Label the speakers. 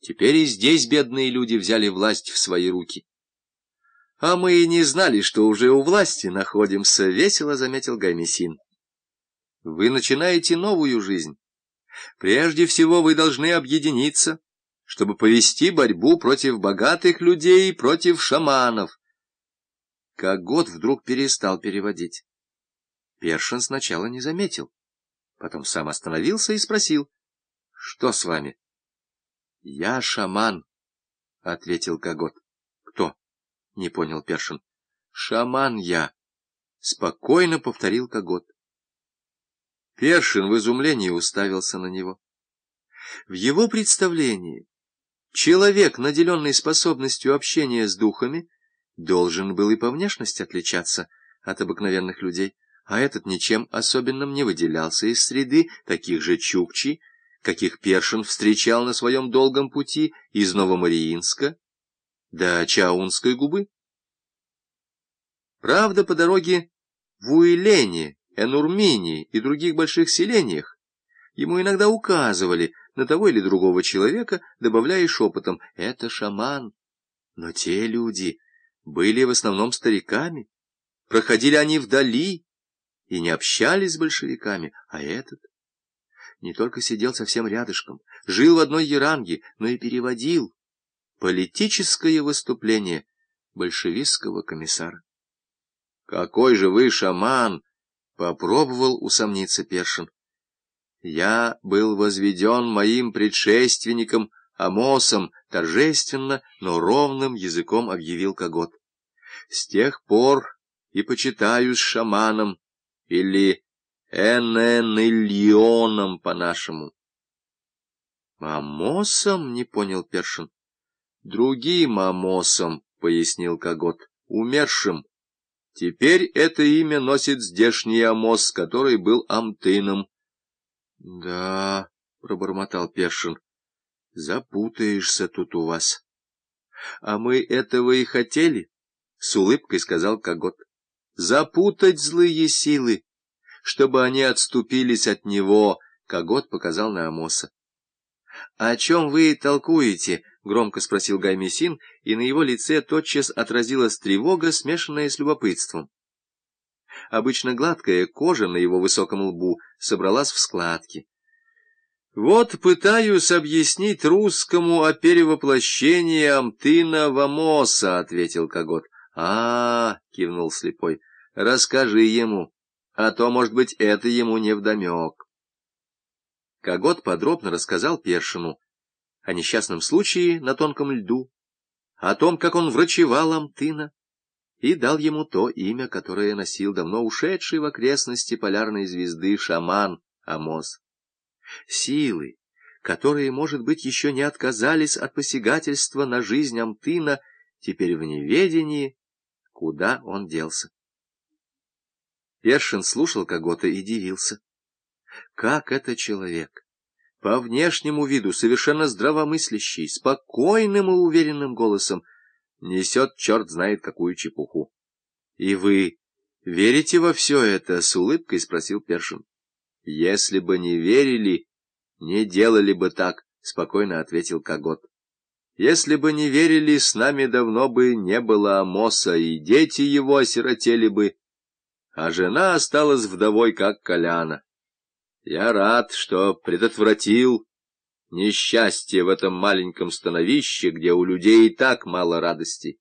Speaker 1: Теперь и здесь бедные люди взяли власть в свои руки. — А мы и не знали, что уже у власти находимся, — весело заметил Гаймесин. — Вы начинаете новую жизнь. Прежде всего вы должны объединиться, чтобы повести борьбу против богатых людей и против шаманов. Как год вдруг перестал переводить. Першин сначала не заметил, потом сам остановился и спросил, — Что с вами? — Я шаман, — ответил Когот. — Кто? — не понял Першин. — Шаман я, — спокойно повторил Когот. Першин в изумлении уставился на него. В его представлении человек, наделенный способностью общения с духами, должен был и по внешности отличаться от обыкновенных людей, а этот ничем особенным не выделялся из среды таких же чукчи, каких Першин встречал на своем долгом пути из Новомариинска до Чаунской губы. Правда, по дороге в Уилене, Энурмине и других больших селениях ему иногда указывали на того или другого человека, добавляя шепотом «это шаман». Но те люди были в основном стариками, проходили они вдали и не общались с большевиками, а этот не только сидел совсем рядышком, жил в одной еранге, но и переводил политическое выступление большевистского комиссара. «Какой же вы шаман!» — попробовал усомниться Першин. «Я был возведен моим предшественником Амосом, торжественно, но ровным языком объявил Когот. С тех пор и почитаюсь шаманом, или Эненильоном по-нашему. — Мамосом? — не понял Першин. — Другим Амосом, — пояснил Когот, — умершим. Теперь это имя носит здешний Амос, который был Амтыном. — Да, — пробормотал Першин, — запутаешься тут у вас. — А мы этого и хотели, — с улыбкой сказал Когот. — Запутать злые силы чтобы они отступились от него, Когот показал на Амоса. — О чем вы толкуете? — громко спросил Гаймесин, и на его лице тотчас отразилась тревога, смешанная с любопытством. Обычно гладкая кожа на его высоком лбу собралась в складки. — Вот пытаюсь объяснить русскому о перевоплощении Амтына в Амоса, — ответил Когот. — А, — кивнул слепой, — расскажи ему а то, может быть, это ему невдомек. Когот подробно рассказал Першину о несчастном случае на тонком льду, о том, как он врачевал Амтына, и дал ему то имя, которое носил давно ушедший в окрестности полярной звезды шаман Амос. Силы, которые, может быть, еще не отказались от посягательства на жизнь Амтына, теперь в неведении, куда он делся. Першин слушал Когота и дивился. Как это человек, по внешнему виду совершенно здравомыслящий, спокойным и уверенным голосом, несет черт знает какую чепуху. — И вы верите во все это? — с улыбкой спросил Першин. — Если бы не верили, не делали бы так, — спокойно ответил Когот. Если бы не верили, с нами давно бы не было Амоса, и дети его осиротели бы, а жена осталась вдовой, как Коляна. Я рад, что предотвратил несчастье в этом маленьком становище, где у людей и так мало радостей.